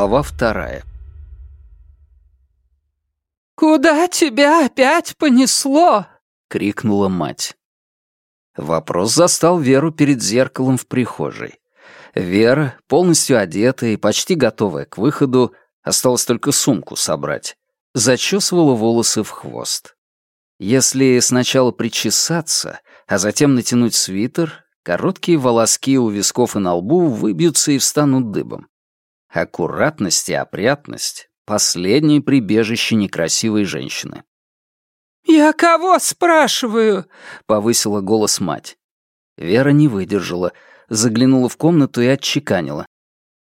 Глава вторая. «Куда тебя опять понесло?» — крикнула мать. Вопрос застал Веру перед зеркалом в прихожей. Вера, полностью одетая и почти готовая к выходу, осталось только сумку собрать, зачесывала волосы в хвост. Если сначала причесаться, а затем натянуть свитер, короткие волоски у висков и на лбу выбьются и встанут дыбом. Аккуратность и опрятность — последнее прибежище некрасивой женщины. «Я кого спрашиваю?» — повысила голос мать. Вера не выдержала, заглянула в комнату и отчеканила.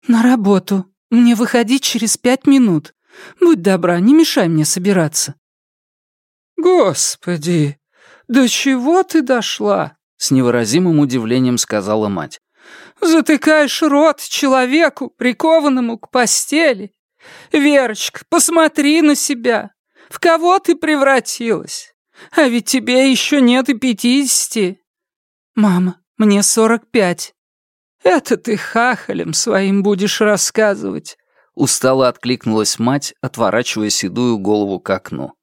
«На работу. Мне выходить через пять минут. Будь добра, не мешай мне собираться». «Господи, до чего ты дошла?» С невыразимым удивлением сказала мать. «Затыкаешь рот человеку, прикованному к постели. Верочка, посмотри на себя. В кого ты превратилась? А ведь тебе еще нет и пятидесяти. Мама, мне сорок пять. Это ты хахалем своим будешь рассказывать. Устало откликнулась мать, отворачивая седую голову к окну.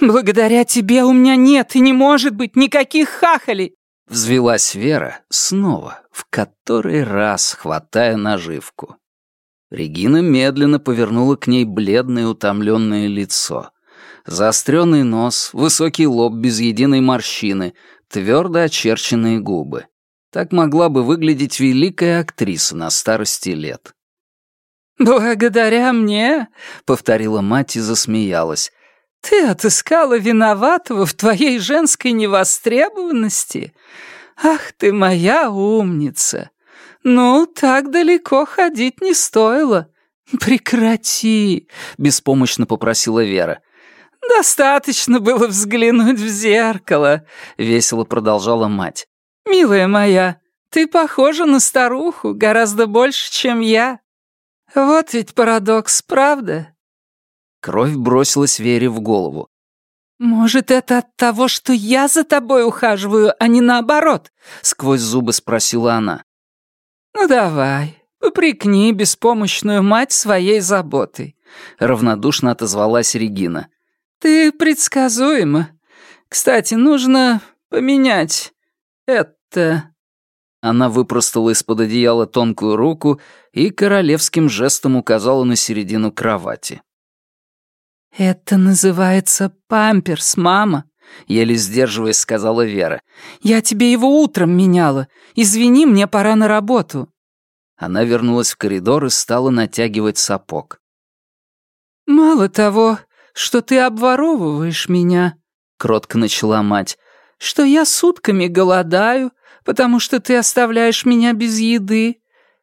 Благодаря тебе у меня нет и не может быть никаких хахалей!» Взвелась Вера снова, в который раз хватая наживку. Регина медленно повернула к ней бледное утомленное лицо. Заостренный нос, высокий лоб без единой морщины, твердо очерченные губы. Так могла бы выглядеть великая актриса на старости лет. «Благодаря мне», — повторила мать и засмеялась, ты отыскала виноватого в твоей женской невостребованности? Ах ты моя умница! Ну, так далеко ходить не стоило. Прекрати, беспомощно попросила Вера. «Достаточно было взглянуть в зеркало», — весело продолжала мать. «Милая моя, ты похожа на старуху гораздо больше, чем я. Вот ведь парадокс, правда? Кровь бросилась Вере в голову. «Может, это от того, что я за тобой ухаживаю, а не наоборот?» — сквозь зубы спросила она. «Ну давай, попрекни беспомощную мать своей заботой», — равнодушно отозвалась Регина. «Ты предсказуема. Кстати, нужно поменять это...» Она выпростала из-под одеяла тонкую руку и королевским жестом указала на середину кровати. «Это называется памперс, мама», — еле сдерживаясь, сказала Вера. «Я тебе его утром меняла. Извини, мне пора на работу». Она вернулась в коридор и стала натягивать сапог. «Мало того, что ты обворовываешь меня», — кротко начала мать, «что я сутками голодаю, потому что ты оставляешь меня без еды,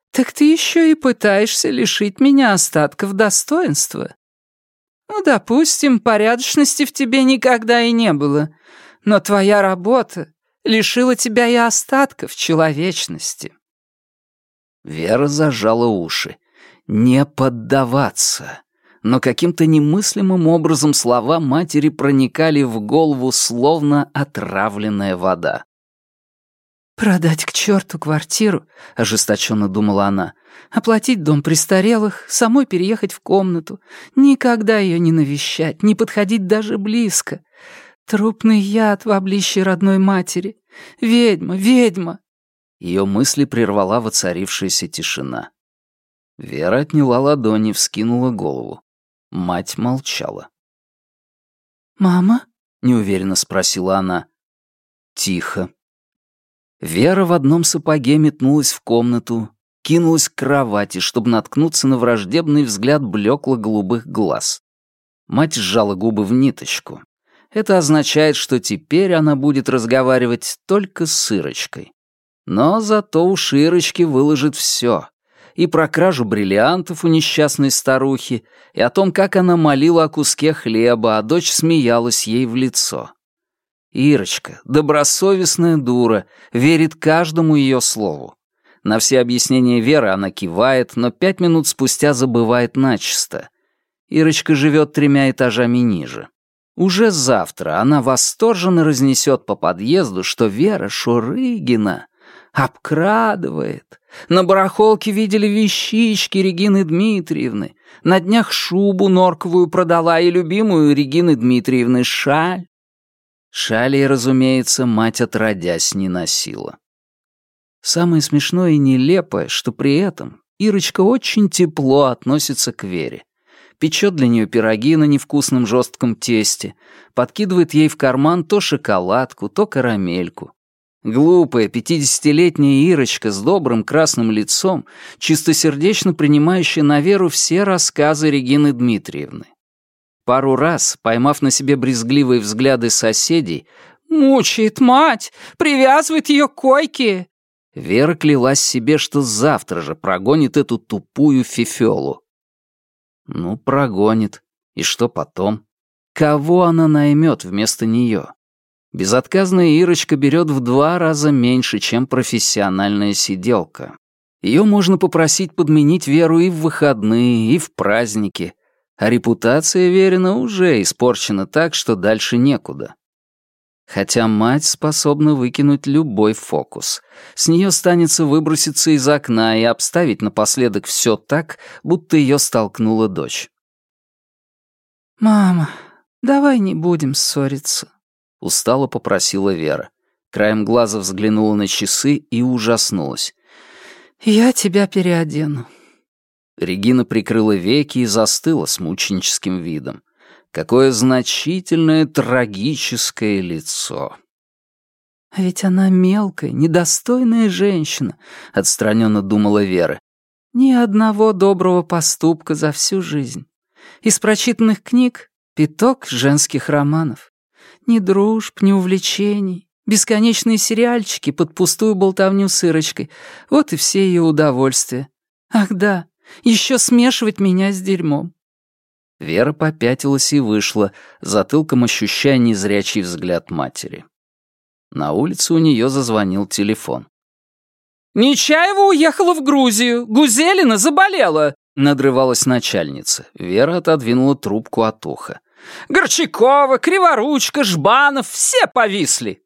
так ты еще и пытаешься лишить меня остатков достоинства. Ну, допустим, порядочности в тебе никогда и не было. Но твоя работа лишила тебя и остатков человечности. Вера зажала уши. Не поддаваться. Но каким-то немыслимым образом слова матери проникали в голову, словно отравленная вода. «Продать к черту квартиру», — ожесточенно думала она, «оплатить дом престарелых, самой переехать в комнату, никогда ее не навещать, не подходить даже близко. Трупный яд в облище родной матери. Ведьма, ведьма!» Ее мысли прервала воцарившаяся тишина. Вера отняла ладони, вскинула голову. Мать молчала. «Мама?» — неуверенно спросила она. Тихо, Вера в одном сапоге метнулась в комнату, кинулась к кровати, чтобы наткнуться на враждебный взгляд блекло-голубых глаз. Мать сжала губы в ниточку. Это означает, что теперь она будет разговаривать только с Ирочкой. Но зато у Широчки выложит все. И про кражу бриллиантов у несчастной старухи, и о том, как она молила о куске хлеба, а дочь смеялась ей в лицо. Ирочка, добросовестная дура, верит каждому ее слову. На все объяснения Веры она кивает, но пять минут спустя забывает начисто. Ирочка живет тремя этажами ниже. Уже завтра она восторженно разнесет по подъезду, что Вера Шурыгина Обкрадывает. На барахолке видели вещички Регины Дмитриевны. На днях шубу норковую продала и любимую Регины Дмитриевны шаль. Шали, разумеется, мать отродясь не носила. Самое смешное и нелепое, что при этом Ирочка очень тепло относится к Вере. Печет для нее пироги на невкусном жестком тесте, подкидывает ей в карман то шоколадку, то карамельку. Глупая пятидесятилетняя Ирочка с добрым красным лицом, чистосердечно принимающая на веру все рассказы Регины Дмитриевны. Пару раз, поймав на себе брезгливые взгляды соседей, «Мучает мать! Привязывает ее к койке!» Вера клялась себе, что завтра же прогонит эту тупую фифелу. Ну, прогонит. И что потом? Кого она наймет вместо нее? Безотказная Ирочка берет в два раза меньше, чем профессиональная сиделка. Ее можно попросить подменить Веру и в выходные, и в праздники. А репутация Верина уже испорчена так, что дальше некуда. Хотя мать способна выкинуть любой фокус. С нее станется выброситься из окна и обставить напоследок все так, будто ее столкнула дочь. «Мама, давай не будем ссориться», — устало попросила Вера. Краем глаза взглянула на часы и ужаснулась. «Я тебя переодену». Регина прикрыла веки и застыла с мученическим видом. Какое значительное трагическое лицо. «А ведь она мелкая, недостойная женщина», — отстраненно думала Вера. «Ни одного доброго поступка за всю жизнь. Из прочитанных книг — пяток женских романов. Ни дружб, ни увлечений, бесконечные сериальчики под пустую болтовню с Ирочкой. Вот и все ее удовольствия. Ах да, еще смешивать меня с дерьмом. Вера попятилась и вышла, затылком ощущая незрячий взгляд матери. На улице у нее зазвонил телефон. «Нечаева уехала в Грузию, Гузелина заболела!» — надрывалась начальница. Вера отодвинула трубку от уха. «Горчакова, Криворучка, Жбанов — все повисли!»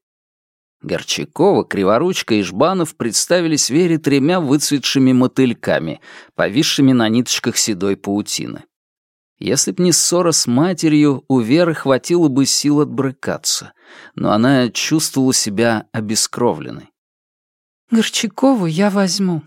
Горчакова, Криворучка и Жбанов представились Вере тремя выцветшими мотыльками, повисшими на ниточках седой паутины. Если б не ссора с матерью, у Веры хватило бы сил отбрыкаться, но она чувствовала себя обескровленной. «Горчакову я возьму».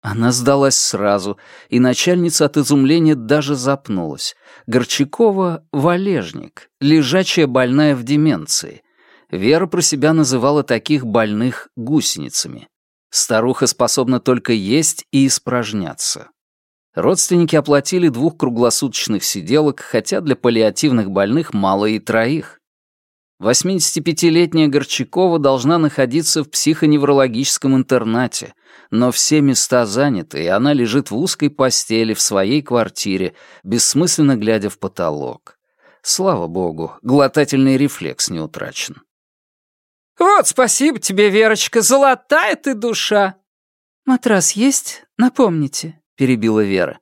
Она сдалась сразу, и начальница от изумления даже запнулась. Горчакова — валежник, лежачая больная в деменции. Вера про себя называла таких больных гусеницами. Старуха способна только есть и испражняться. Родственники оплатили двух круглосуточных сиделок, хотя для паллиативных больных мало и троих. 85-летняя Горчакова должна находиться в психоневрологическом интернате, но все места заняты, и она лежит в узкой постели в своей квартире, бессмысленно глядя в потолок. Слава богу, глотательный рефлекс не утрачен. «Вот спасибо тебе, Верочка, золотая ты душа!» «Матрас есть? Напомните», — перебила Вера.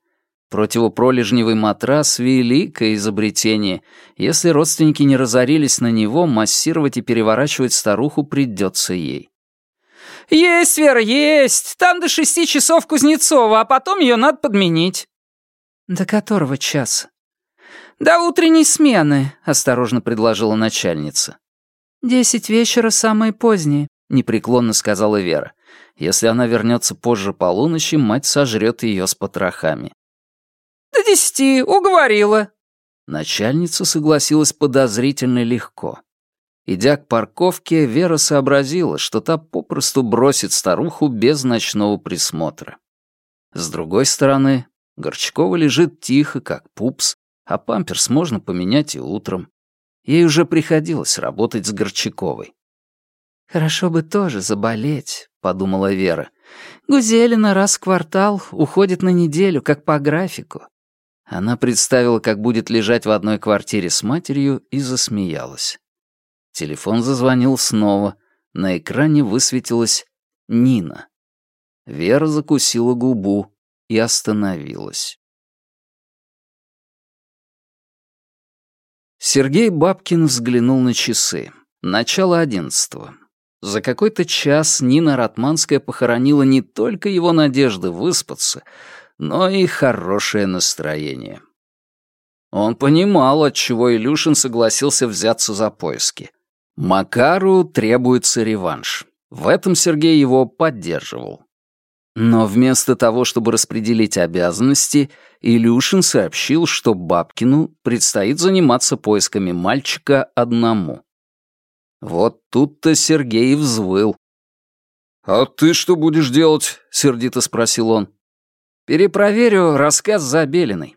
Противопролежневый матрас — великое изобретение. Если родственники не разорились на него, массировать и переворачивать старуху придется ей. «Есть, Вера, есть! Там до шести часов Кузнецова, а потом ее надо подменить». «До которого часа?» «До утренней смены», — осторожно предложила начальница. «Десять вечера самое позднее», — непреклонно сказала Вера. Если она вернется позже полуночи, мать сожрет ее с потрохами. «До десяти, уговорила». Начальница согласилась подозрительно легко. Идя к парковке, Вера сообразила, что та попросту бросит старуху без ночного присмотра. С другой стороны, Горчакова лежит тихо, как пупс, а памперс можно поменять и утром. Ей уже приходилось работать с Горчаковой. «Хорошо бы тоже заболеть», — подумала Вера. «Гузелина раз в квартал уходит на неделю, как по графику». Она представила, как будет лежать в одной квартире с матерью, и засмеялась. Телефон зазвонил снова. На экране высветилась Нина. Вера закусила губу и остановилась. Сергей Бабкин взглянул на часы. Начало одиннадцатого. За какой-то час Нина Ратманская похоронила не только его надежды выспаться, но и хорошее настроение. Он понимал, от чего Илюшин согласился взяться за поиски. Макару требуется реванш. В этом Сергей его поддерживал. Но вместо того, чтобы распределить обязанности, Илюшин сообщил, что Бабкину предстоит заниматься поисками мальчика одному. Вот тут-то Сергей взвыл. «А ты что будешь делать?» — сердито спросил он. «Перепроверю рассказ Забелиной».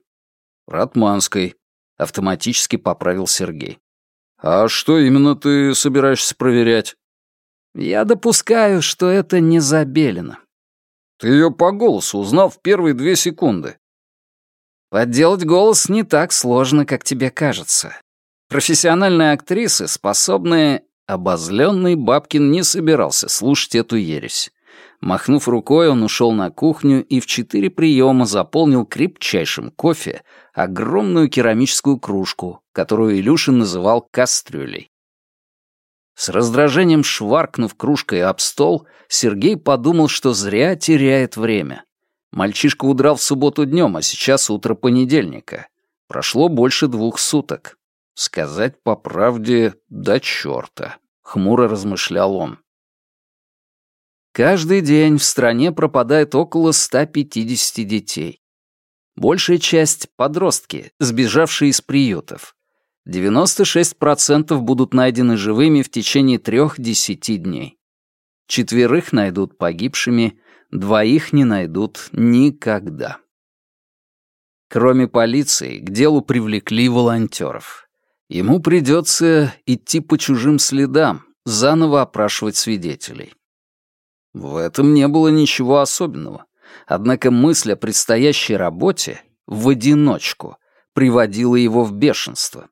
«Ратманской», — автоматически поправил Сергей. «А что именно ты собираешься проверять?» «Я допускаю, что это не Забелина». Ты ее по голосу узнал в первые две секунды. Подделать голос не так сложно, как тебе кажется. Профессиональные актрисы способны... Обозленный Бабкин не собирался слушать эту ересь. Махнув рукой, он ушел на кухню и в четыре приема заполнил крепчайшим кофе огромную керамическую кружку, которую Илюшин называл кастрюлей. С раздражением шваркнув кружкой об стол, Сергей подумал, что зря теряет время. Мальчишка удрал в субботу днем, а сейчас утро понедельника. Прошло больше двух суток. Сказать по правде, да черта, хмуро размышлял он. Каждый день в стране пропадает около 150 детей. Большая часть — подростки, сбежавшие из приютов. 96% будут найдены живыми в течение трех-десяти дней. Четверых найдут погибшими, двоих не найдут никогда. Кроме полиции, к делу привлекли волонтеров. Ему придется идти по чужим следам, заново опрашивать свидетелей. В этом не было ничего особенного. Однако мысль о предстоящей работе в одиночку приводила его в бешенство.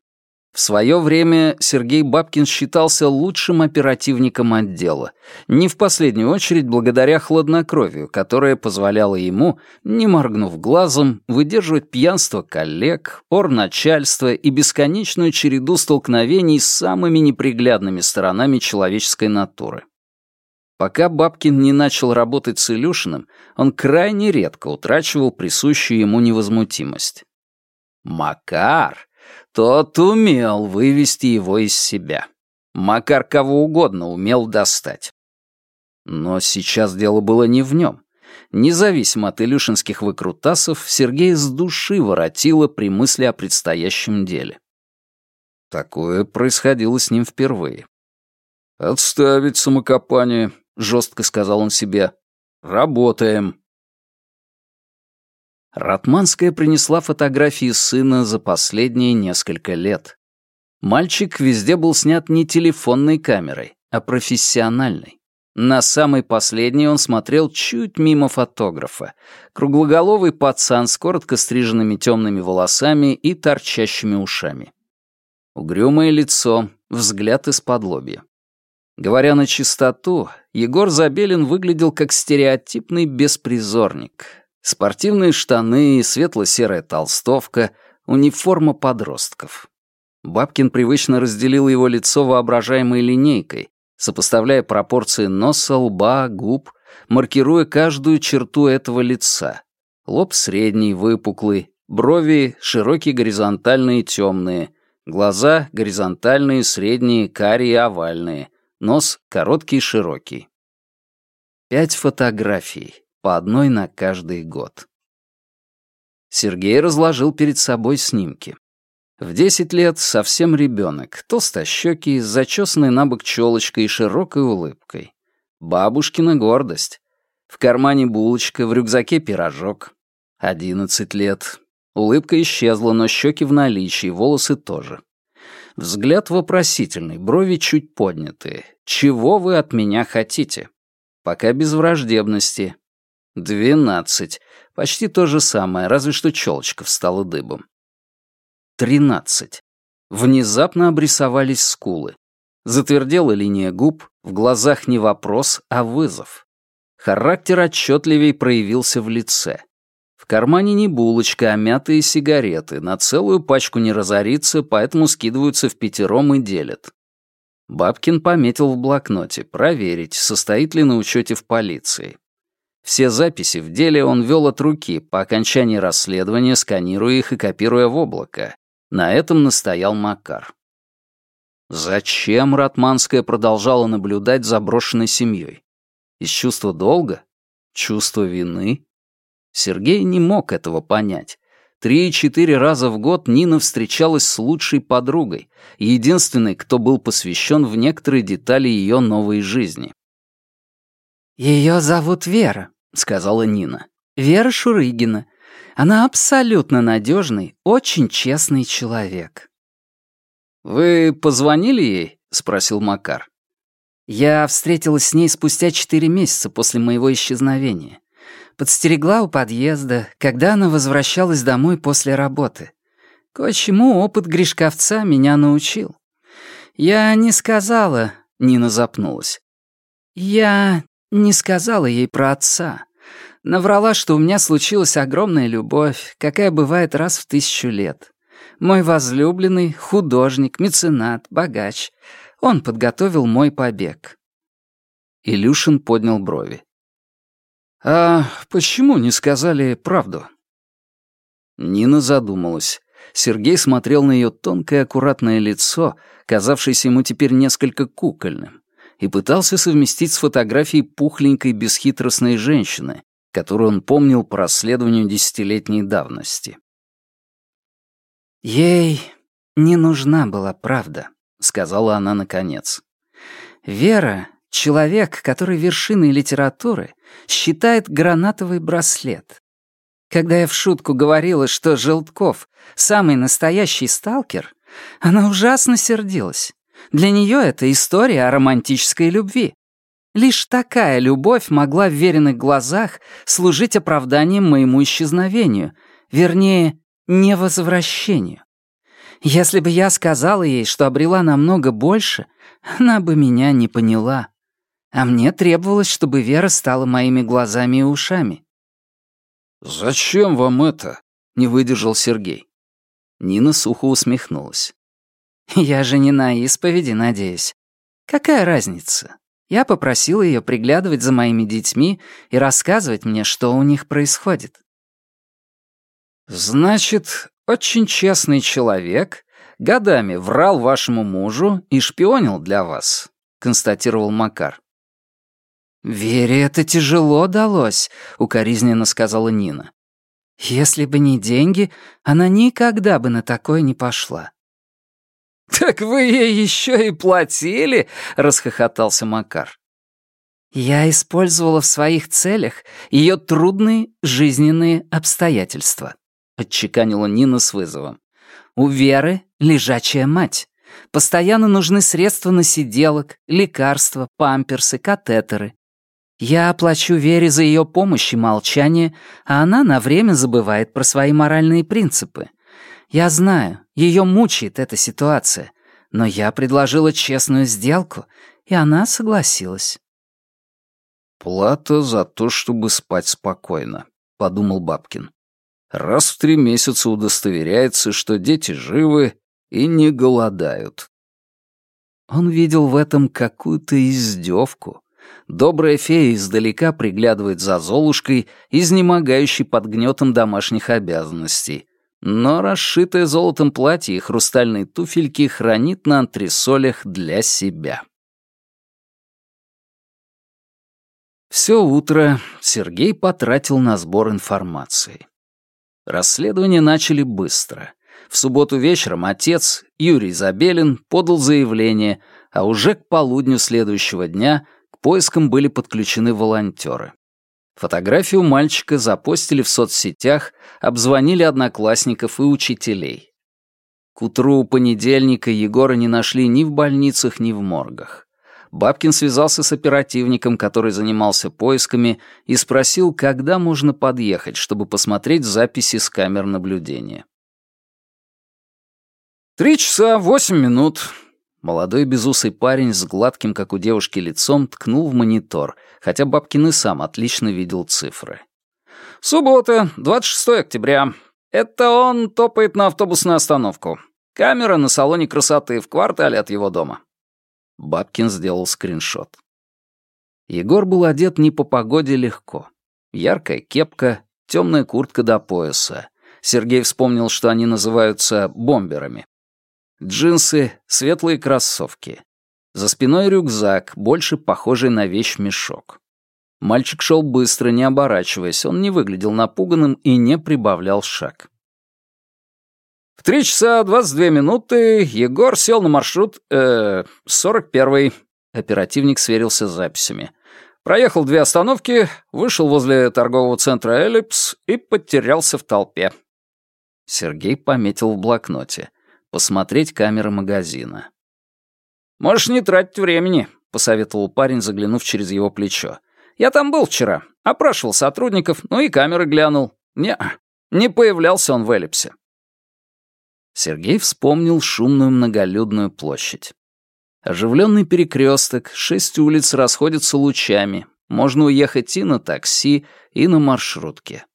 В свое время Сергей Бабкин считался лучшим оперативником отдела, не в последнюю очередь благодаря хладнокровию, которое позволяло ему, не моргнув глазом, выдерживать пьянство коллег, ор начальства и бесконечную череду столкновений с самыми неприглядными сторонами человеческой натуры. Пока Бабкин не начал работать с Илюшиным, он крайне редко утрачивал присущую ему невозмутимость. Макар тот умел вывести его из себя. Макар кого угодно умел достать. Но сейчас дело было не в нем. Независимо от илюшинских выкрутасов, Сергей с души воротило при мысли о предстоящем деле. Такое происходило с ним впервые. «Отставить самокопание», — жестко сказал он себе. «Работаем». Ратманская принесла фотографии сына за последние несколько лет. Мальчик везде был снят не телефонной камерой, а профессиональной. На самой последней он смотрел чуть мимо фотографа. Круглоголовый пацан с коротко стриженными темными волосами и торчащими ушами. Угрюмое лицо, взгляд из-под лобья. Говоря на чистоту, Егор Забелин выглядел как стереотипный беспризорник, Спортивные штаны, светло-серая толстовка, униформа подростков. Бабкин привычно разделил его лицо воображаемой линейкой, сопоставляя пропорции носа, лба, губ, маркируя каждую черту этого лица. Лоб средний, выпуклый, брови широкие, горизонтальные, темные, глаза горизонтальные, средние, карие, овальные, нос короткий, широкий. Пять фотографий, по одной на каждый год. Сергей разложил перед собой снимки. В десять лет совсем ребенок, толстощекий, с зачесанной на бок челочкой и широкой улыбкой. Бабушкина гордость. В кармане булочка, в рюкзаке пирожок. Одиннадцать лет. Улыбка исчезла, но щеки в наличии, волосы тоже. Взгляд вопросительный, брови чуть поднятые. «Чего вы от меня хотите?» Пока без враждебности, Двенадцать. Почти то же самое, разве что челочка встала дыбом. Тринадцать. Внезапно обрисовались скулы. Затвердела линия губ, в глазах не вопрос, а вызов. Характер отчетливей проявился в лице. В кармане не булочка, а мятые сигареты. На целую пачку не разорится, поэтому скидываются в пятером и делят. Бабкин пометил в блокноте проверить, состоит ли на учете в полиции. Все записи в деле он вел от руки, по окончании расследования сканируя их и копируя в облако. На этом настоял Макар. Зачем Ратманская продолжала наблюдать за брошенной семьей? Из чувства долга? Чувства вины? Сергей не мог этого понять. Три-четыре раза в год Нина встречалась с лучшей подругой, единственной, кто был посвящен в некоторые детали ее новой жизни. «Ее зовут Вера», — сказала Нина. «Вера Шурыгина. Она абсолютно надежный, очень честный человек». «Вы позвонили ей?» — спросил Макар. «Я встретилась с ней спустя четыре месяца после моего исчезновения. Подстерегла у подъезда, когда она возвращалась домой после работы. Кое-чему опыт Гришковца меня научил. Я не сказала...» — Нина запнулась. «Я не сказала ей про отца. Наврала, что у меня случилась огромная любовь, какая бывает раз в тысячу лет. Мой возлюбленный, художник, меценат, богач. Он подготовил мой побег. Илюшин поднял брови. «А почему не сказали правду?» Нина задумалась. Сергей смотрел на ее тонкое аккуратное лицо, казавшееся ему теперь несколько кукольным и пытался совместить с фотографией пухленькой бесхитростной женщины, которую он помнил по расследованию десятилетней давности. «Ей не нужна была правда», — сказала она наконец. «Вера — человек, который вершиной литературы считает гранатовый браслет. Когда я в шутку говорила, что Желтков — самый настоящий сталкер, она ужасно сердилась. Для нее это история о романтической любви. Лишь такая любовь могла в веренных глазах служить оправданием моему исчезновению, вернее, невозвращению. Если бы я сказала ей, что обрела намного больше, она бы меня не поняла. А мне требовалось, чтобы Вера стала моими глазами и ушами. «Зачем вам это?» — не выдержал Сергей. Нина сухо усмехнулась. Я же не на исповеди, надеюсь. Какая разница? Я попросила ее приглядывать за моими детьми и рассказывать мне, что у них происходит. Значит, очень честный человек годами врал вашему мужу и шпионил для вас, констатировал Макар. «Вере это тяжело далось», — укоризненно сказала Нина. «Если бы не деньги, она никогда бы на такое не пошла. «Так вы ей еще и платили?» — расхохотался Макар. «Я использовала в своих целях ее трудные жизненные обстоятельства», — отчеканила Нина с вызовом. «У Веры лежачая мать. Постоянно нужны средства на сиделок, лекарства, памперсы, катетеры. Я оплачу Вере за ее помощь и молчание, а она на время забывает про свои моральные принципы. Я знаю, ее мучает эта ситуация, но я предложила честную сделку, и она согласилась. «Плата за то, чтобы спать спокойно», — подумал Бабкин. «Раз в три месяца удостоверяется, что дети живы и не голодают». Он видел в этом какую-то издевку. Добрая фея издалека приглядывает за Золушкой, изнемогающей под гнетом домашних обязанностей, но расшитое золотом платье и хрустальные туфельки хранит на антресолях для себя. Все утро Сергей потратил на сбор информации. Расследование начали быстро. В субботу вечером отец, Юрий Забелин, подал заявление, а уже к полудню следующего дня к поискам были подключены волонтеры. Фотографию мальчика запостили в соцсетях, обзвонили одноклассников и учителей. К утру понедельника Егора не нашли ни в больницах, ни в моргах. Бабкин связался с оперативником, который занимался поисками, и спросил, когда можно подъехать, чтобы посмотреть записи с камер наблюдения. «Три часа восемь минут», Молодой безусый парень с гладким, как у девушки, лицом ткнул в монитор, хотя Бабкин и сам отлично видел цифры. «Суббота, 26 октября. Это он топает на автобусную остановку. Камера на салоне красоты в квартале от его дома». Бабкин сделал скриншот. Егор был одет не по погоде легко. Яркая кепка, темная куртка до пояса. Сергей вспомнил, что они называются бомберами. Джинсы, светлые кроссовки. За спиной рюкзак, больше похожий на вещь-мешок. Мальчик шел быстро, не оборачиваясь, он не выглядел напуганным и не прибавлял шаг. В три часа двадцать две минуты Егор сел на маршрут, э, 41-й. Оперативник сверился с записями. Проехал две остановки, вышел возле торгового центра «Эллипс» и потерялся в толпе. Сергей пометил в блокноте. Посмотреть камеры магазина. «Можешь не тратить времени», — посоветовал парень, заглянув через его плечо. Я там был вчера, опрашивал сотрудников, ну и камеры глянул. Не, не появлялся он в эллипсе. Сергей вспомнил шумную многолюдную площадь. Оживленный перекресток, шесть улиц расходятся лучами. Можно уехать и на такси, и на маршрутке.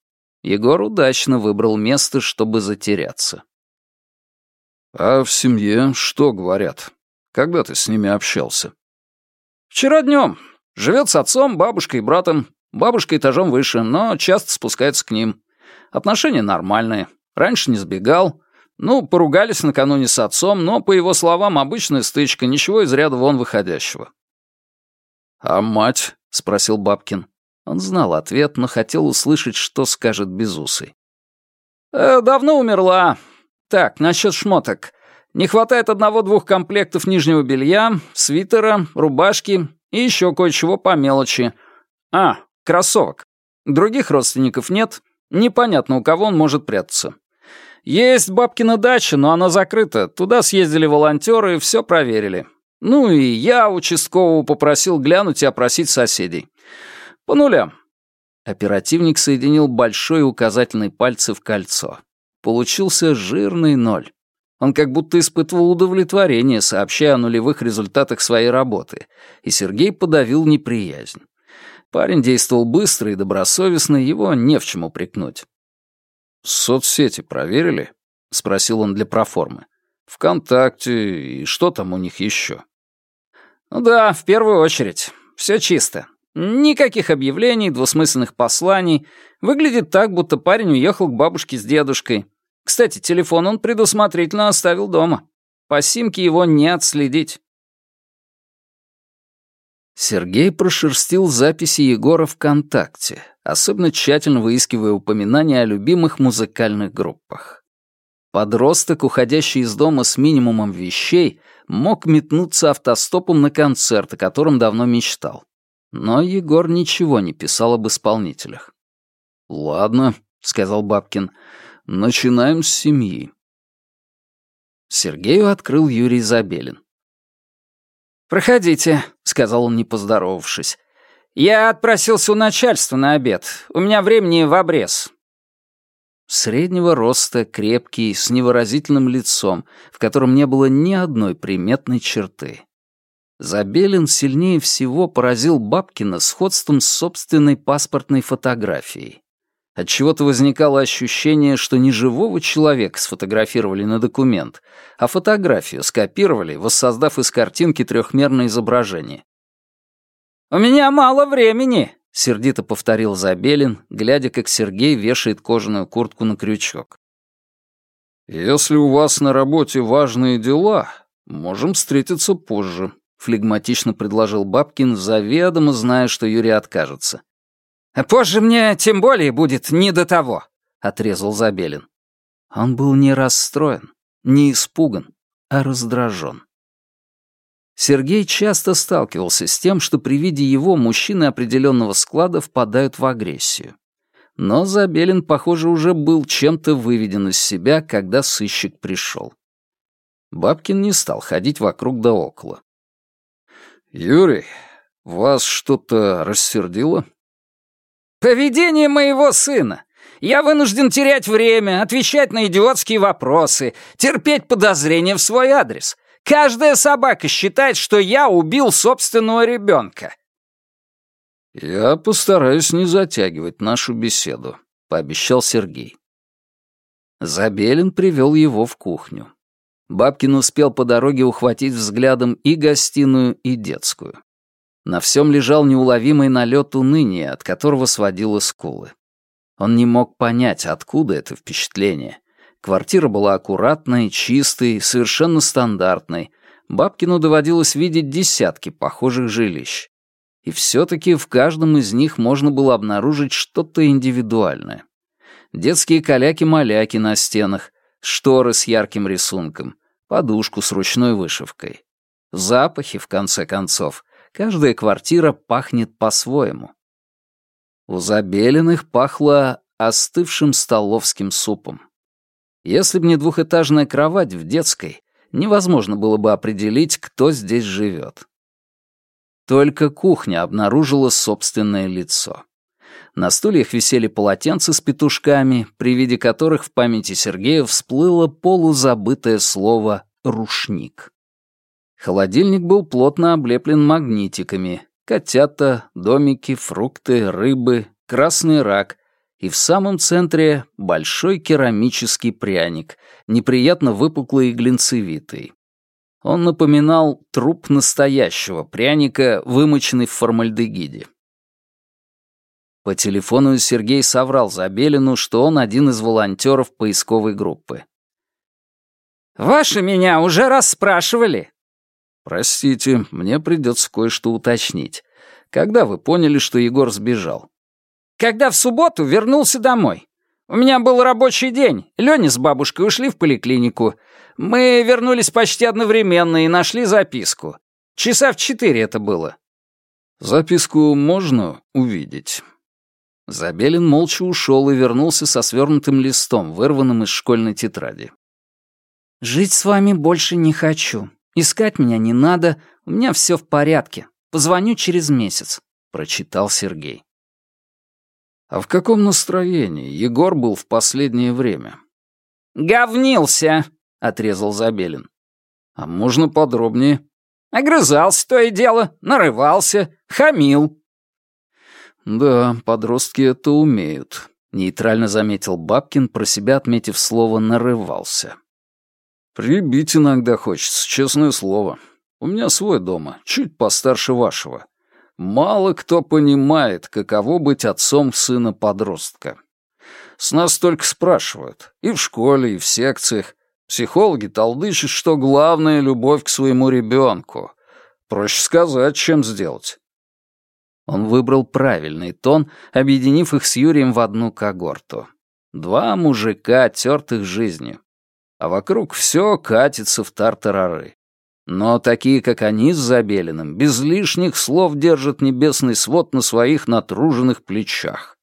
Егор удачно выбрал место, чтобы затеряться. «А в семье что говорят? Когда ты с ними общался?» «Вчера днем. Живет с отцом, бабушкой и братом. Бабушка этажом выше, но часто спускается к ним. Отношения нормальные. Раньше не сбегал. Ну, поругались накануне с отцом, но, по его словам, обычная стычка, ничего из ряда вон выходящего. «А мать?» — спросил Бабкин. Он знал ответ, но хотел услышать, что скажет Безусый. «Э, «Давно умерла. Так, насчет шмоток. Не хватает одного-двух комплектов нижнего белья, свитера, рубашки и еще кое-чего по мелочи. А, кроссовок. Других родственников нет. Непонятно, у кого он может прятаться. Есть бабкина дача, но она закрыта. Туда съездили волонтеры и все проверили. Ну и я участкового попросил глянуть и опросить соседей. По нулям. Оперативник соединил большой указательный пальцы в кольцо. Получился жирный ноль. Он как будто испытывал удовлетворение, сообщая о нулевых результатах своей работы, и Сергей подавил неприязнь. Парень действовал быстро и добросовестно, его не в чем упрекнуть. «Соцсети проверили?» — спросил он для проформы. «Вконтакте и что там у них еще?» «Ну да, в первую очередь. Все чисто. Никаких объявлений, двусмысленных посланий. Выглядит так, будто парень уехал к бабушке с дедушкой. Кстати, телефон он предусмотрительно оставил дома. По симке его не отследить. Сергей прошерстил записи Егора ВКонтакте, особенно тщательно выискивая упоминания о любимых музыкальных группах. Подросток, уходящий из дома с минимумом вещей, мог метнуться автостопом на концерт, о котором давно мечтал. Но Егор ничего не писал об исполнителях. «Ладно», — сказал Бабкин, — Начинаем с семьи. Сергею открыл Юрий Забелин. «Проходите», — сказал он, не поздоровавшись. «Я отпросился у начальства на обед. У меня времени в обрез». Среднего роста, крепкий, с невыразительным лицом, в котором не было ни одной приметной черты. Забелин сильнее всего поразил Бабкина сходством с собственной паспортной фотографией. Отчего-то возникало ощущение, что не живого человека сфотографировали на документ, а фотографию скопировали, воссоздав из картинки трехмерное изображение. «У меня мало времени», — сердито повторил Забелин, глядя, как Сергей вешает кожаную куртку на крючок. «Если у вас на работе важные дела, можем встретиться позже», — флегматично предложил Бабкин, заведомо зная, что Юрий откажется. «Позже мне тем более будет не до того», — отрезал Забелин. Он был не расстроен, не испуган, а раздражен. Сергей часто сталкивался с тем, что при виде его мужчины определенного склада впадают в агрессию. Но Забелин, похоже, уже был чем-то выведен из себя, когда сыщик пришел. Бабкин не стал ходить вокруг да около. «Юрий, вас что-то рассердило?» «Поведение моего сына. Я вынужден терять время, отвечать на идиотские вопросы, терпеть подозрения в свой адрес. Каждая собака считает, что я убил собственного ребенка». «Я постараюсь не затягивать нашу беседу», — пообещал Сергей. Забелин привел его в кухню. Бабкин успел по дороге ухватить взглядом и гостиную, и детскую. На всем лежал неуловимый налет уныния, от которого сводило скулы. Он не мог понять, откуда это впечатление. Квартира была аккуратной, чистой, совершенно стандартной. Бабкину доводилось видеть десятки похожих жилищ. И все-таки в каждом из них можно было обнаружить что-то индивидуальное. Детские каляки-маляки на стенах, шторы с ярким рисунком, подушку с ручной вышивкой. Запахи, в конце концов. Каждая квартира пахнет по-своему. У Забелиных пахло остывшим столовским супом. Если бы не двухэтажная кровать в детской, невозможно было бы определить, кто здесь живет. Только кухня обнаружила собственное лицо. На стульях висели полотенца с петушками, при виде которых в памяти Сергея всплыло полузабытое слово «рушник». Холодильник был плотно облеплен магнитиками, Котята, домики, фрукты, рыбы, красный рак. И в самом центре большой керамический пряник, неприятно выпуклый и глинцевитый. Он напоминал труп настоящего пряника, вымоченный в формальдегиде. По телефону Сергей соврал Забелину, что он один из волонтеров поисковой группы. «Ваши меня уже раз спрашивали», «Простите, мне придется кое-что уточнить. Когда вы поняли, что Егор сбежал?» «Когда в субботу вернулся домой. У меня был рабочий день. Лёня с бабушкой ушли в поликлинику. Мы вернулись почти одновременно и нашли записку. Часа в четыре это было». «Записку можно увидеть?» Забелин молча ушел и вернулся со свернутым листом, вырванным из школьной тетради. «Жить с вами больше не хочу», Искать меня не надо, у меня все в порядке. Позвоню через месяц», — прочитал Сергей. «А в каком настроении Егор был в последнее время?» «Говнился», — отрезал Забелин. «А можно подробнее?» «Огрызался то и дело, нарывался, хамил». «Да, подростки это умеют», — нейтрально заметил Бабкин, про себя отметив слово «нарывался». «Прибить иногда хочется, честное слово. У меня свой дома, чуть постарше вашего. Мало кто понимает, каково быть отцом сына-подростка. С нас только спрашивают, и в школе, и в секциях. Психологи толдычат, что главное — любовь к своему ребенку. Проще сказать, чем сделать». Он выбрал правильный тон, объединив их с Юрием в одну когорту. Два мужика, тертых жизнью а вокруг все катится в тартарары. Но такие, как они с Забелиным, без лишних слов держат небесный свод на своих натруженных плечах.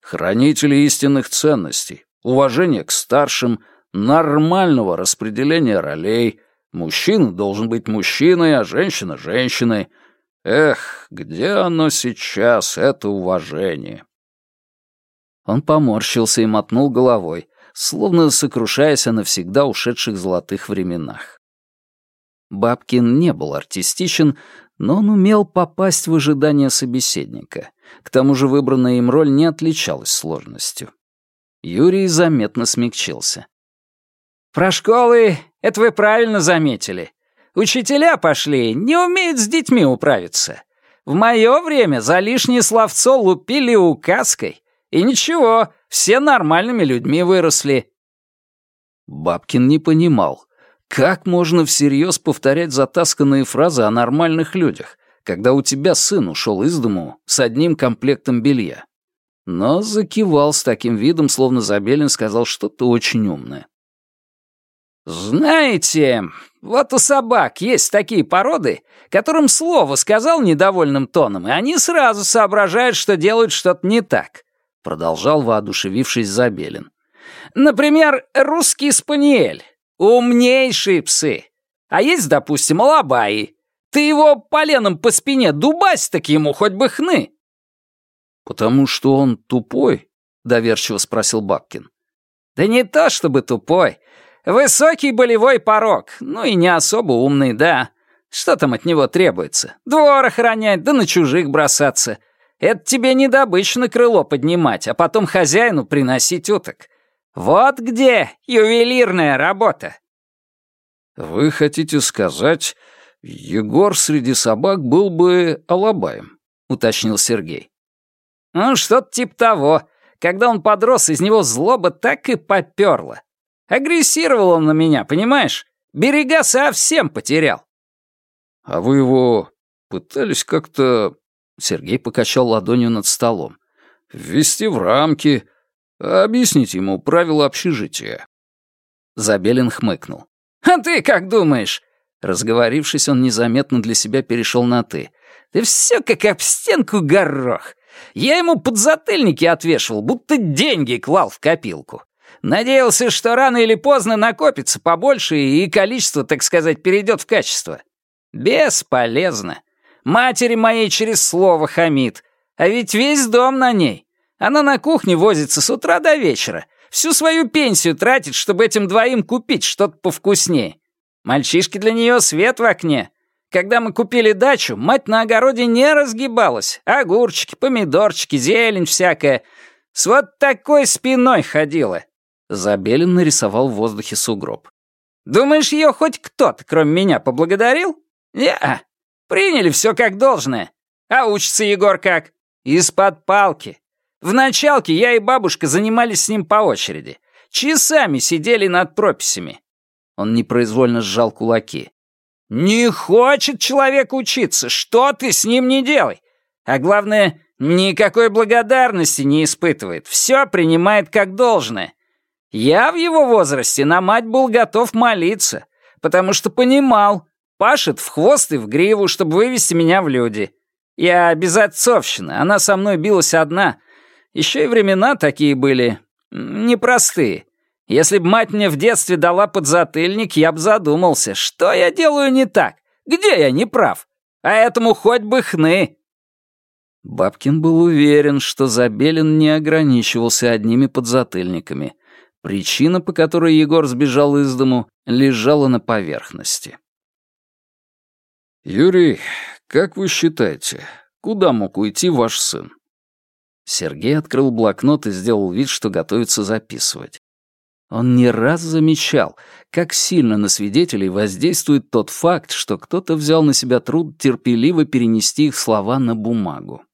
Хранители истинных ценностей, уважение к старшим, нормального распределения ролей. Мужчина должен быть мужчиной, а женщина — женщиной. Эх, где оно сейчас, это уважение? Он поморщился и мотнул головой, словно сокрушаясь о навсегда ушедших золотых временах. Бабкин не был артистичен, но он умел попасть в ожидание собеседника. К тому же выбранная им роль не отличалась сложностью. Юрий заметно смягчился. «Про школы это вы правильно заметили. Учителя пошли, не умеют с детьми управиться. В мое время за лишнее словцо лупили указкой. И ничего, все нормальными людьми выросли». Бабкин не понимал, как можно всерьез повторять затасканные фразы о нормальных людях, когда у тебя сын ушел из дому с одним комплектом белья. Но закивал с таким видом, словно Забелин сказал что-то очень умное. «Знаете, вот у собак есть такие породы, которым слово сказал недовольным тоном, и они сразу соображают, что делают что-то не так. — продолжал воодушевившись Забелин. «Например, русский спаниель. Умнейшие псы. А есть, допустим, алабаи. Ты его поленом по спине дубась, так ему хоть бы хны». «Потому что он тупой?» — доверчиво спросил Бабкин. «Да не то чтобы тупой. Высокий болевой порог, ну и не особо умный, да. Что там от него требуется? Двор охранять, да на чужих бросаться. Это тебе не добычу на крыло поднимать, а потом хозяину приносить уток. Вот где ювелирная работа. «Вы хотите сказать, Егор среди собак был бы алабаем?» — уточнил Сергей. «Ну, что-то типа того. Когда он подрос, из него злоба так и попёрла. Агрессировал он на меня, понимаешь? Берега совсем потерял». «А вы его пытались как-то...» Сергей покачал ладонью над столом. «Ввести в рамки, объяснить ему правила общежития». Забелин хмыкнул. «А ты как думаешь?» Разговорившись, он незаметно для себя перешел на «ты». «Ты все как об стенку горох. Я ему подзатыльники отвешивал, будто деньги клал в копилку. Надеялся, что рано или поздно накопится побольше, и количество, так сказать, перейдет в качество. Бесполезно. Матери моей через слово хамит. А ведь весь дом на ней. Она на кухне возится с утра до вечера. Всю свою пенсию тратит, чтобы этим двоим купить что-то повкуснее. Мальчишки для нее свет в окне. Когда мы купили дачу, мать на огороде не разгибалась. Огурчики, помидорчики, зелень всякая. С вот такой спиной ходила. Забелин нарисовал в воздухе сугроб. «Думаешь, ее хоть кто-то, кроме меня, поблагодарил? Я. Приняли все как должное. А учится Егор как? Из-под палки. В началке я и бабушка занимались с ним по очереди. Часами сидели над прописями». Он непроизвольно сжал кулаки. «Не хочет человек учиться, что ты с ним не делай. А главное, никакой благодарности не испытывает, все принимает как должное. Я в его возрасте на мать был готов молиться, потому что понимал, пашет в хвост и в гриву, чтобы вывести меня в люди. Я без отцовщины, она со мной билась одна. Еще и времена такие были непростые. Если б мать мне в детстве дала подзатыльник, я б задумался, что я делаю не так, где я не прав. А этому хоть бы хны. Бабкин был уверен, что Забелин не ограничивался одними подзатыльниками. Причина, по которой Егор сбежал из дому, лежала на поверхности. «Юрий, как вы считаете, куда мог уйти ваш сын?» Сергей открыл блокнот и сделал вид, что готовится записывать. Он не раз замечал, как сильно на свидетелей воздействует тот факт, что кто-то взял на себя труд терпеливо перенести их слова на бумагу.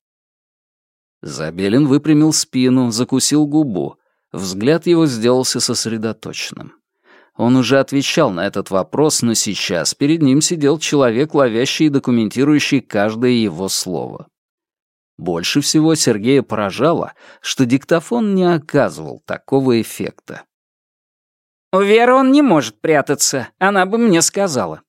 Забелин выпрямил спину, закусил губу. Взгляд его сделался сосредоточенным. Он уже отвечал на этот вопрос, но сейчас перед ним сидел человек, ловящий и документирующий каждое его слово. Больше всего Сергея поражало, что диктофон не оказывал такого эффекта. У Веры он не может прятаться, она бы мне сказала.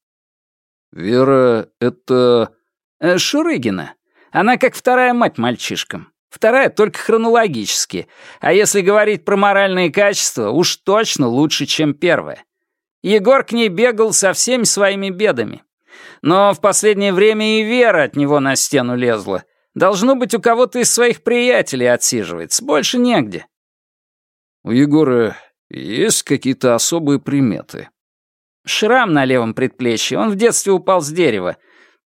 Вера — это... Э, Шурыгина. Она как вторая мать мальчишкам. Вторая только хронологически. А если говорить про моральные качества, уж точно лучше, чем первая. Егор к ней бегал со всеми своими бедами. Но в последнее время и Вера от него на стену лезла. Должно быть, у кого-то из своих приятелей отсиживается. Больше негде. У Егора есть какие-то особые приметы? Шрам на левом предплечье, он в детстве упал с дерева.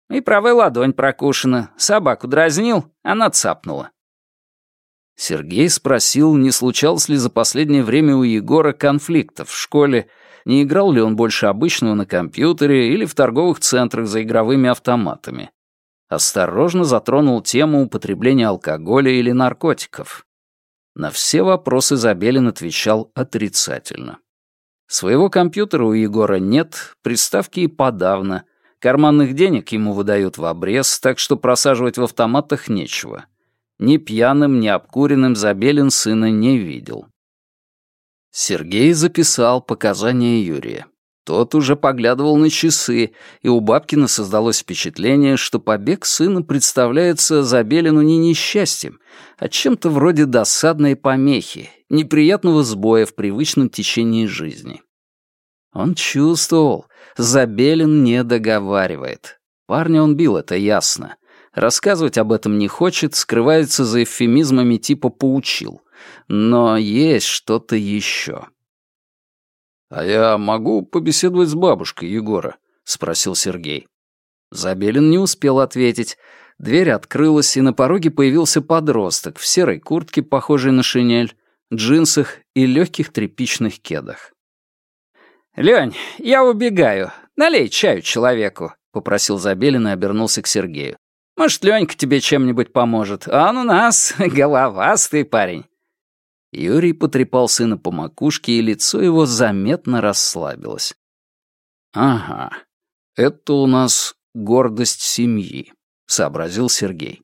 И правая ладонь прокушена. Собаку дразнил, она цапнула. Сергей спросил, не случалось ли за последнее время у Егора конфликтов в школе, не играл ли он больше обычного на компьютере или в торговых центрах за игровыми автоматами. Осторожно затронул тему употребления алкоголя или наркотиков. На все вопросы Забелин отвечал отрицательно. Своего компьютера у Егора нет, приставки и подавно. Карманных денег ему выдают в обрез, так что просаживать в автоматах нечего. Ни пьяным, ни обкуренным Забелин сына не видел. Сергей записал показания Юрия. Тот уже поглядывал на часы, и у Бабкина создалось впечатление, что побег сына представляется Забелину не несчастьем, а чем-то вроде досадной помехи, неприятного сбоя в привычном течении жизни. Он чувствовал, Забелин не договаривает. Парня он бил, это ясно. Рассказывать об этом не хочет, скрывается за эвфемизмами типа «поучил». Но есть что-то еще. «А я могу побеседовать с бабушкой Егора?» — спросил Сергей. Забелин не успел ответить. Дверь открылась, и на пороге появился подросток в серой куртке, похожей на шинель, джинсах и легких тряпичных кедах. «Лёнь, я убегаю. Налей чаю человеку», — попросил Забелин и обернулся к Сергею. «Может, Лёнька тебе чем-нибудь поможет? Он у нас головастый парень». Юрий потрепал сына по макушке, и лицо его заметно расслабилось. «Ага, это у нас гордость семьи», — сообразил Сергей.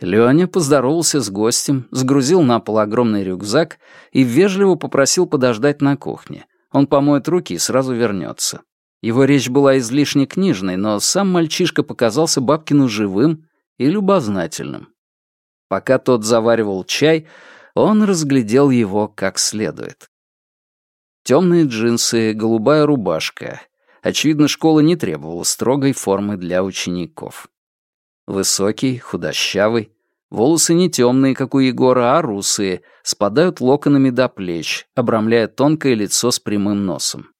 Лёня поздоровался с гостем, сгрузил на пол огромный рюкзак и вежливо попросил подождать на кухне. Он помоет руки и сразу вернется. Его речь была излишне книжной, но сам мальчишка показался Бабкину живым и любознательным. Пока тот заваривал чай, он разглядел его как следует. Темные джинсы, голубая рубашка. Очевидно, школа не требовала строгой формы для учеников. Высокий, худощавый, волосы не темные, как у Егора, а русые, спадают локонами до плеч, обрамляя тонкое лицо с прямым носом.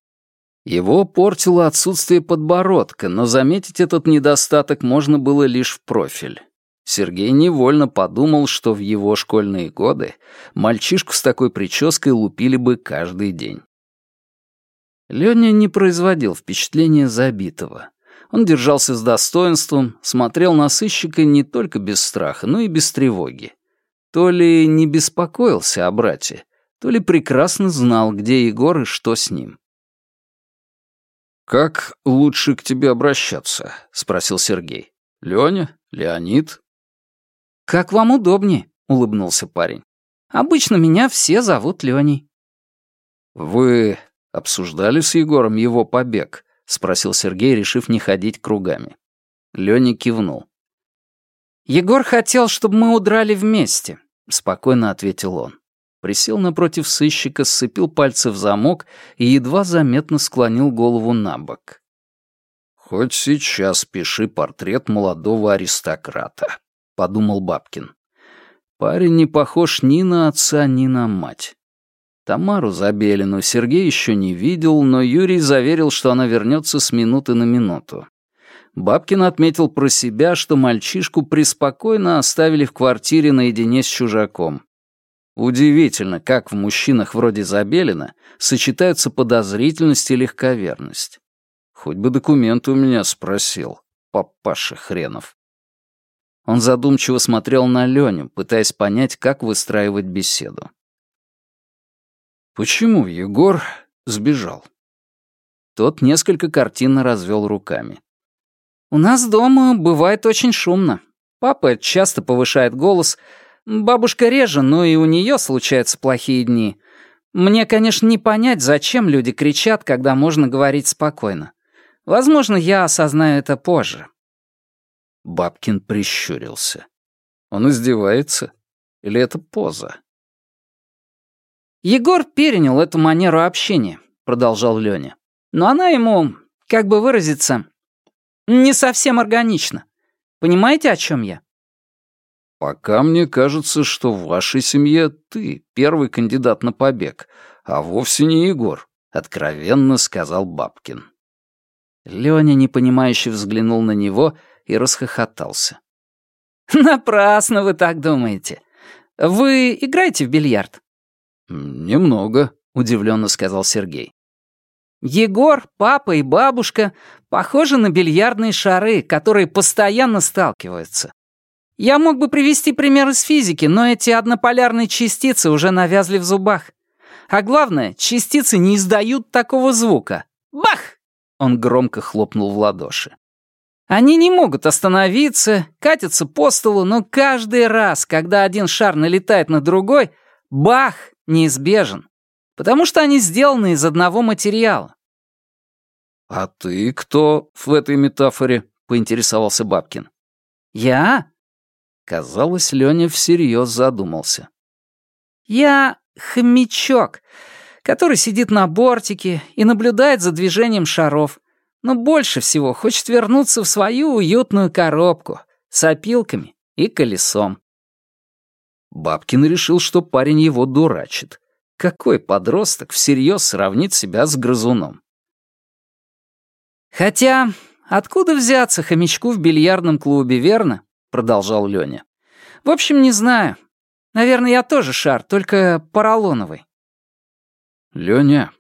Его портило отсутствие подбородка, но заметить этот недостаток можно было лишь в профиль. Сергей невольно подумал, что в его школьные годы мальчишку с такой прической лупили бы каждый день. Лёня не производил впечатления забитого. Он держался с достоинством, смотрел на сыщика не только без страха, но и без тревоги. То ли не беспокоился о брате, то ли прекрасно знал, где Егор и что с ним. «Как лучше к тебе обращаться?» — спросил Сергей. «Лёня? Леонид?» «Как вам удобнее», — улыбнулся парень. «Обычно меня все зовут Лёней». «Вы обсуждали с Егором его побег?» — спросил Сергей, решив не ходить кругами. Лёня кивнул. «Егор хотел, чтобы мы удрали вместе», — спокойно ответил он. Присел напротив сыщика, сцепил пальцы в замок и едва заметно склонил голову на бок. «Хоть сейчас пиши портрет молодого аристократа», — подумал Бабкин. Парень не похож ни на отца, ни на мать. Тамару Забелину Сергей еще не видел, но Юрий заверил, что она вернется с минуты на минуту. Бабкин отметил про себя, что мальчишку преспокойно оставили в квартире наедине с чужаком. Удивительно, как в мужчинах вроде Забелина сочетаются подозрительность и легковерность. Хоть бы документы у меня спросил, папаша хренов. Он задумчиво смотрел на Леню, пытаясь понять, как выстраивать беседу. Почему Егор сбежал? Тот несколько картинно развел руками. «У нас дома бывает очень шумно. Папа часто повышает голос, бабушка реже, но и у нее случаются плохие дни. Мне, конечно, не понять, зачем люди кричат, когда можно говорить спокойно. Возможно, я осознаю это позже». Бабкин прищурился. «Он издевается? Или это поза?» «Егор перенял эту манеру общения», — продолжал Леня. «Но она ему, как бы выразиться, не совсем органична. Понимаете, о чем я?» «Пока мне кажется, что в вашей семье ты первый кандидат на побег, а вовсе не Егор», — откровенно сказал Бабкин. Леня непонимающе взглянул на него и расхохотался. «Напрасно вы так думаете. Вы играете в бильярд?» «Немного», — удивленно сказал Сергей. «Егор, папа и бабушка похожи на бильярдные шары, которые постоянно сталкиваются. Я мог бы привести пример из физики, но эти однополярные частицы уже навязли в зубах. А главное, частицы не издают такого звука. Бах!» Он громко хлопнул в ладоши. Они не могут остановиться, катятся по столу, но каждый раз, когда один шар налетает на другой, бах, неизбежен, потому что они сделаны из одного материала. «А ты кто в этой метафоре?» — поинтересовался Бабкин. «Я?» Казалось, Леня всерьез задумался. «Я хомячок, который сидит на бортике и наблюдает за движением шаров, но больше всего хочет вернуться в свою уютную коробку с опилками и колесом. Бабкин решил, что парень его дурачит. Какой подросток всерьез сравнит себя с грызуном? «Хотя, откуда взяться хомячку в бильярдном клубе, верно?» — продолжал Лёня. «В общем, не знаю. Наверное, я тоже шар, только поролоновый». «Лёня,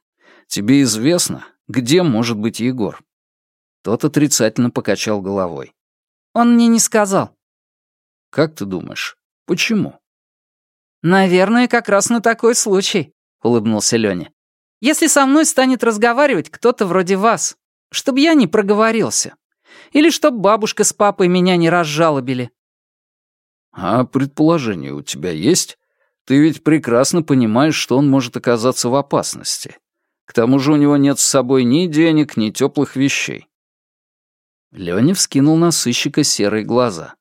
Тебе известно, где может быть Егор?» Тот отрицательно покачал головой. «Он мне не сказал». «Как ты думаешь, почему?» «Наверное, как раз на такой случай», — улыбнулся Лёня. «Если со мной станет разговаривать кто-то вроде вас, чтобы я не проговорился. Или чтоб бабушка с папой меня не разжалобили». «А предположение у тебя есть? Ты ведь прекрасно понимаешь, что он может оказаться в опасности. К тому же у него нет с собой ни денег, ни теплых вещей». Лёня вскинул на сыщика серые глаза.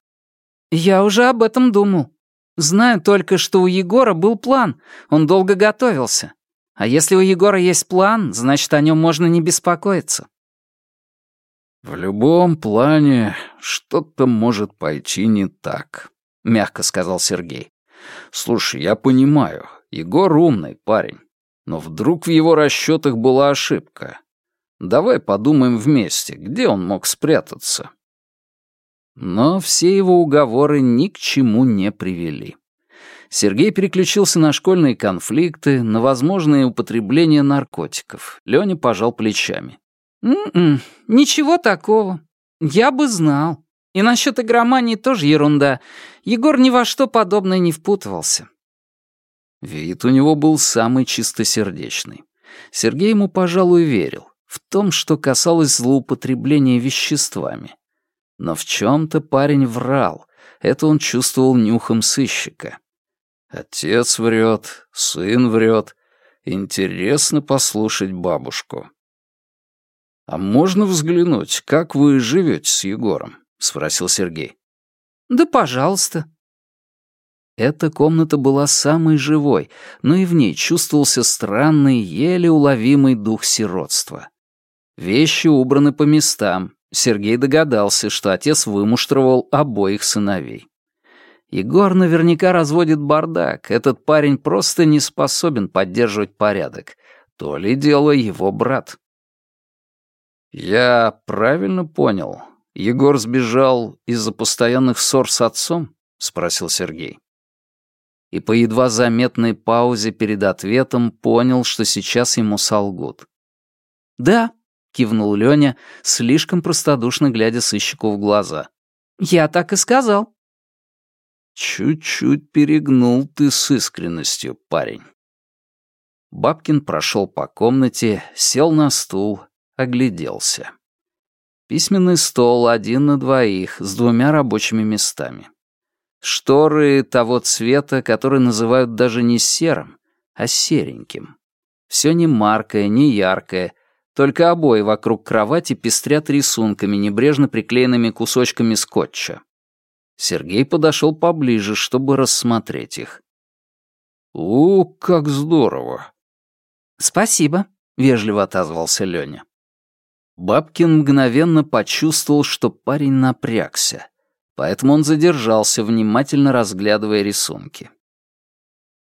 «Я уже об этом думал. Знаю только, что у Егора был план, он долго готовился. А если у Егора есть план, значит, о нем можно не беспокоиться». «В любом плане что-то может пойти не так», — мягко сказал Сергей. «Слушай, я понимаю, Егор умный парень, но вдруг в его расчетах была ошибка. Давай подумаем вместе, где он мог спрятаться». Но все его уговоры ни к чему не привели. Сергей переключился на школьные конфликты, на возможное употребление наркотиков. Леня пожал плечами. «М-м, ничего такого. Я бы знал. И насчет игромании тоже ерунда. Егор ни во что подобное не впутывался». Вид у него был самый чистосердечный. Сергей ему, пожалуй, верил в том, что касалось злоупотребления веществами. Но в чем-то парень врал, это он чувствовал нюхом сыщика. Отец врет, сын врет. Интересно послушать бабушку. «А можно взглянуть, как вы живете с Егором?» — спросил Сергей. «Да, пожалуйста». Эта комната была самой живой, но и в ней чувствовался странный, еле уловимый дух сиротства. Вещи убраны по местам. Сергей догадался, что отец вымуштровал обоих сыновей. Егор наверняка разводит бардак. Этот парень просто не способен поддерживать порядок. То ли дело его брат. «Я правильно понял? Егор сбежал из-за постоянных ссор с отцом?» — спросил Сергей. И по едва заметной паузе перед ответом понял, что сейчас ему солгут. «Да», — кивнул Лёня, слишком простодушно глядя сыщику в глаза. «Я так и сказал». Чуть-чуть перегнул ты с искренностью, парень. Бабкин прошел по комнате, сел на стул, огляделся. Письменный стол один на двоих, с двумя рабочими местами. Шторы того цвета, который называют даже не серым, а сереньким. Все не маркое, не яркое, только обои вокруг кровати пестрят рисунками, небрежно приклеенными кусочками скотча. Сергей подошел поближе, чтобы рассмотреть их. «О, как здорово!» «Спасибо», — вежливо отозвался Леня. Бабкин мгновенно почувствовал, что парень напрягся, поэтому он задержался, внимательно разглядывая рисунки.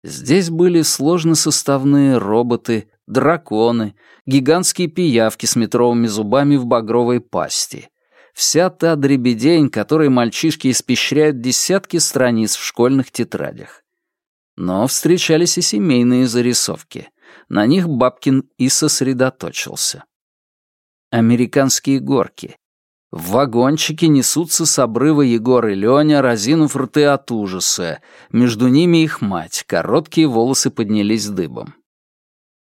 Здесь были сложносоставные роботы, драконы, гигантские пиявки с метровыми зубами в багровой пасти, вся та дребедень, которой мальчишки испещряют десятки страниц в школьных тетрадях. Но встречались и семейные зарисовки. На них Бабкин и сосредоточился. Американские горки. В вагончике несутся с обрыва Егор и Лёня, разинув рты от ужаса. Между ними их мать, короткие волосы поднялись дыбом.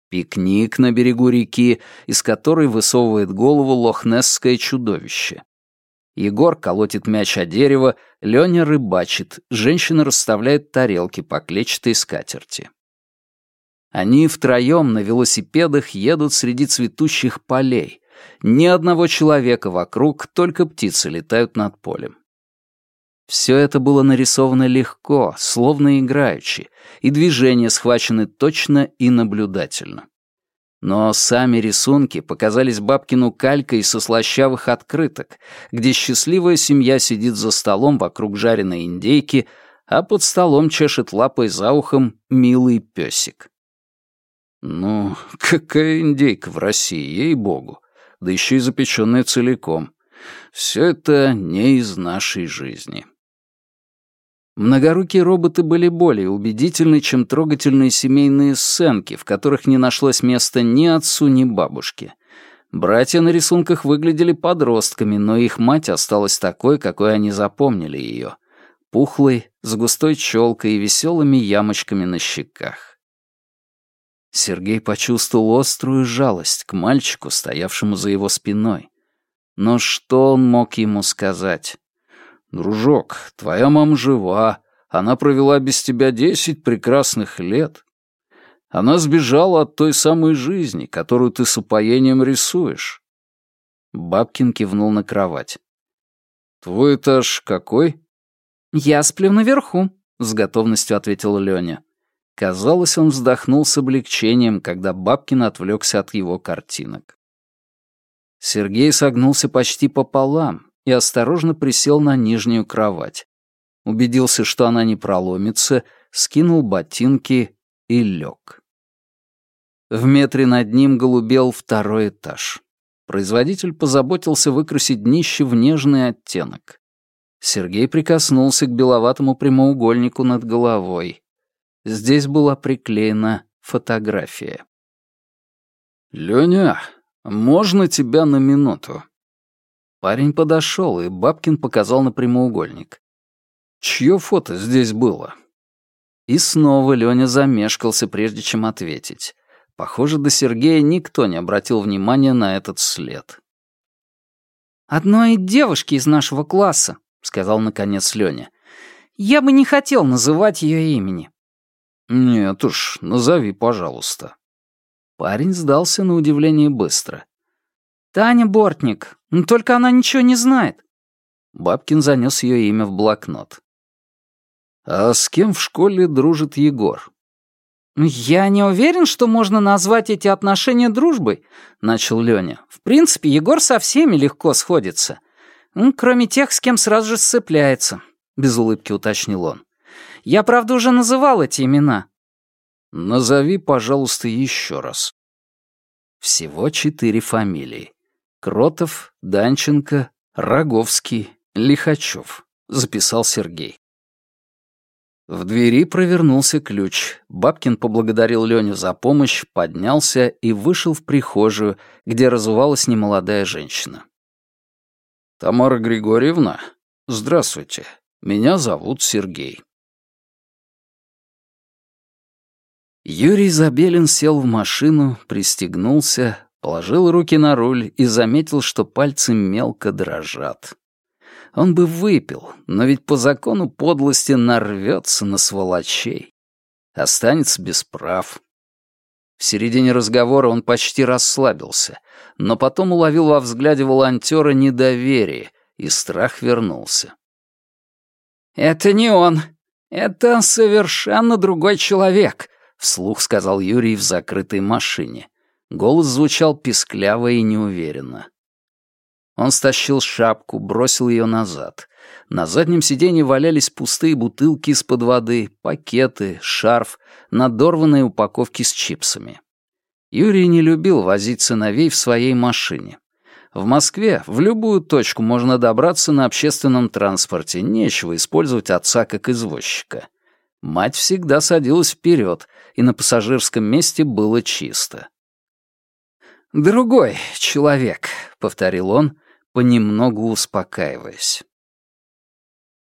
Пикник на берегу реки, из которой высовывает голову лохнесское чудовище. Егор колотит мяч о дерево, Леня рыбачит, женщина расставляет тарелки по клетчатой скатерти. Они втроем на велосипедах едут среди цветущих полей. Ни одного человека вокруг, только птицы летают над полем. Все это было нарисовано легко, словно играючи, и движения схвачены точно и наблюдательно. Но сами рисунки показались бабкину калькой со слащавых открыток, где счастливая семья сидит за столом вокруг жареной индейки, а под столом чешет лапой за ухом милый песик. Ну, какая индейка в России, ей-богу, да еще и запеченная целиком. Все это не из нашей жизни. Многорукие роботы были более убедительны, чем трогательные семейные сценки, в которых не нашлось места ни отцу, ни бабушке. Братья на рисунках выглядели подростками, но их мать осталась такой, какой они запомнили ее. Пухлой, с густой челкой и веселыми ямочками на щеках. Сергей почувствовал острую жалость к мальчику, стоявшему за его спиной. Но что он мог ему сказать? «Дружок, твоя мама жива. Она провела без тебя десять прекрасных лет. Она сбежала от той самой жизни, которую ты с упоением рисуешь». Бабкин кивнул на кровать. «Твой этаж какой?» «Я сплю наверху», — с готовностью ответил Лёня. Казалось, он вздохнул с облегчением, когда Бабкин отвлекся от его картинок. Сергей согнулся почти пополам и осторожно присел на нижнюю кровать. Убедился, что она не проломится, скинул ботинки и лег. В метре над ним голубел второй этаж. Производитель позаботился выкрасить днище в нежный оттенок. Сергей прикоснулся к беловатому прямоугольнику над головой. Здесь была приклеена фотография. «Лёня, можно тебя на минуту?» Парень подошел, и Бабкин показал на прямоугольник. «Чье фото здесь было?» И снова Лёня замешкался, прежде чем ответить. Похоже, до Сергея никто не обратил внимания на этот след. «Одной девушки из нашего класса», — сказал наконец Лёня. «Я бы не хотел называть ее имени». «Нет уж, назови, пожалуйста». Парень сдался на удивление быстро. «Таня Бортник, только она ничего не знает». Бабкин занес ее имя в блокнот. «А с кем в школе дружит Егор?» «Я не уверен, что можно назвать эти отношения дружбой», — начал Лёня. «В принципе, Егор со всеми легко сходится. Кроме тех, с кем сразу же сцепляется», — без улыбки уточнил он. «Я, правда, уже называл эти имена». «Назови, пожалуйста, еще раз». Всего четыре фамилии. Кротов, Данченко, Роговский, Лихачев, записал Сергей. В двери провернулся ключ. Бабкин поблагодарил Леню за помощь, поднялся и вышел в прихожую, где разувалась немолодая женщина. «Тамара Григорьевна, здравствуйте. Меня зовут Сергей». Юрий Забелин сел в машину, пристегнулся, положил руки на руль и заметил, что пальцы мелко дрожат. Он бы выпил, но ведь по закону подлости нарвется на сволочей. Останется без прав. В середине разговора он почти расслабился, но потом уловил во взгляде волонтера недоверие, и страх вернулся. «Это не он. Это совершенно другой человек», — вслух сказал Юрий в закрытой машине. Голос звучал пискляво и неуверенно. Он стащил шапку, бросил ее назад. На заднем сиденье валялись пустые бутылки из-под воды, пакеты, шарф, надорванные упаковки с чипсами. Юрий не любил возить сыновей в своей машине. В Москве в любую точку можно добраться на общественном транспорте, нечего использовать отца как извозчика. Мать всегда садилась вперед, и на пассажирском месте было чисто. «Другой человек», — повторил он, понемногу успокаиваясь.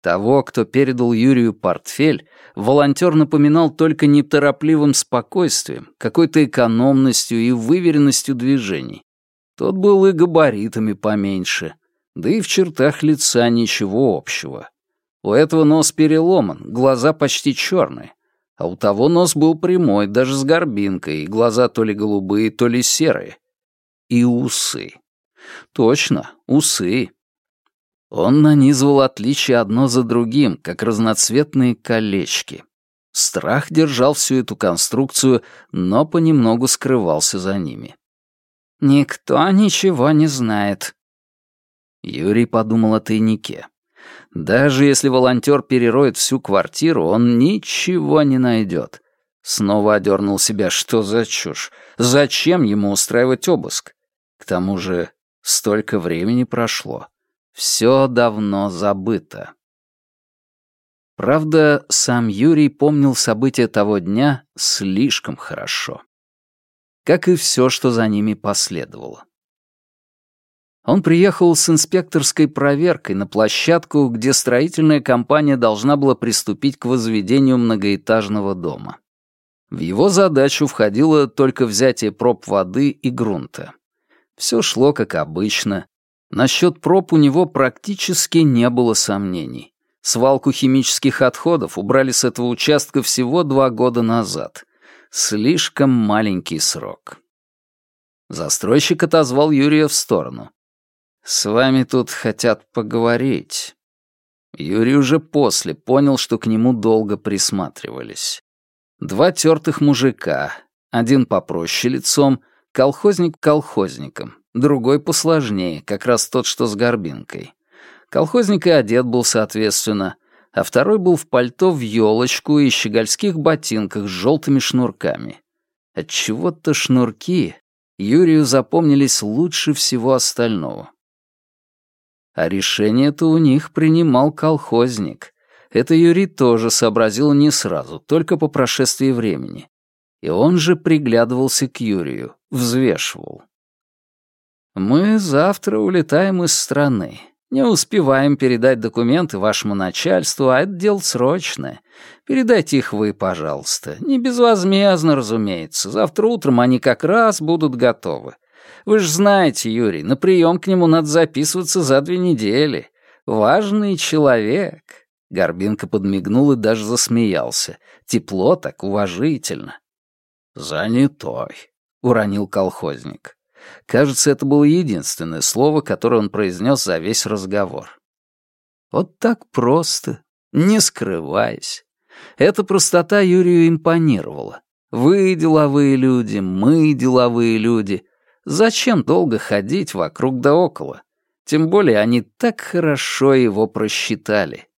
Того, кто передал Юрию портфель, волонтер напоминал только неторопливым спокойствием, какой-то экономностью и выверенностью движений. Тот был и габаритами поменьше, да и в чертах лица ничего общего. У этого нос переломан, глаза почти черные, а у того нос был прямой, даже с горбинкой, и глаза то ли голубые, то ли серые. И усы. Точно, усы. Он нанизывал отличия одно за другим, как разноцветные колечки. Страх держал всю эту конструкцию, но понемногу скрывался за ними. «Никто ничего не знает». Юрий подумал о тайнике. Даже если волонтер перероет всю квартиру, он ничего не найдет. Снова одернул себя, что за чушь. Зачем ему устраивать обыск? К тому же Столько времени прошло. Все давно забыто. Правда, сам Юрий помнил события того дня слишком хорошо. Как и все, что за ними последовало. Он приехал с инспекторской проверкой на площадку, где строительная компания должна была приступить к возведению многоэтажного дома. В его задачу входило только взятие проб воды и грунта. Все шло как обычно. Насчет проб у него практически не было сомнений. Свалку химических отходов убрали с этого участка всего два года назад. Слишком маленький срок. Застройщик отозвал Юрия в сторону. «С вами тут хотят поговорить». Юрий уже после понял, что к нему долго присматривались. Два тертых мужика, один попроще лицом, колхозник колхозником, другой посложнее, как раз тот, что с горбинкой. Колхозник и одет был соответственно, а второй был в пальто в елочку и щегольских ботинках с желтыми шнурками. Отчего-то шнурки Юрию запомнились лучше всего остального. А решение-то у них принимал колхозник. Это Юрий тоже сообразил не сразу, только по прошествии времени. И он же приглядывался к Юрию, взвешивал. «Мы завтра улетаем из страны. Не успеваем передать документы вашему начальству, а это дело срочное. Передайте их вы, пожалуйста. Не безвозмездно, разумеется. Завтра утром они как раз будут готовы. Вы же знаете, Юрий, на прием к нему надо записываться за две недели. Важный человек». Горбинка подмигнул и даже засмеялся. Тепло так, уважительно. «Занятой», — уронил колхозник. Кажется, это было единственное слово, которое он произнес за весь разговор. Вот так просто, не скрываясь. Эта простота Юрию импонировала. Вы деловые люди, мы деловые люди. Зачем долго ходить вокруг да около? Тем более они так хорошо его просчитали.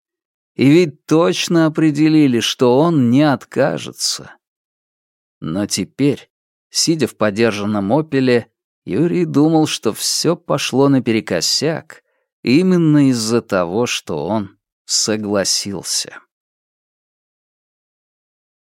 И ведь точно определили, что он не откажется. Но теперь, сидя в подержанном «Опеле», Юрий думал, что все пошло наперекосяк именно из-за того, что он согласился.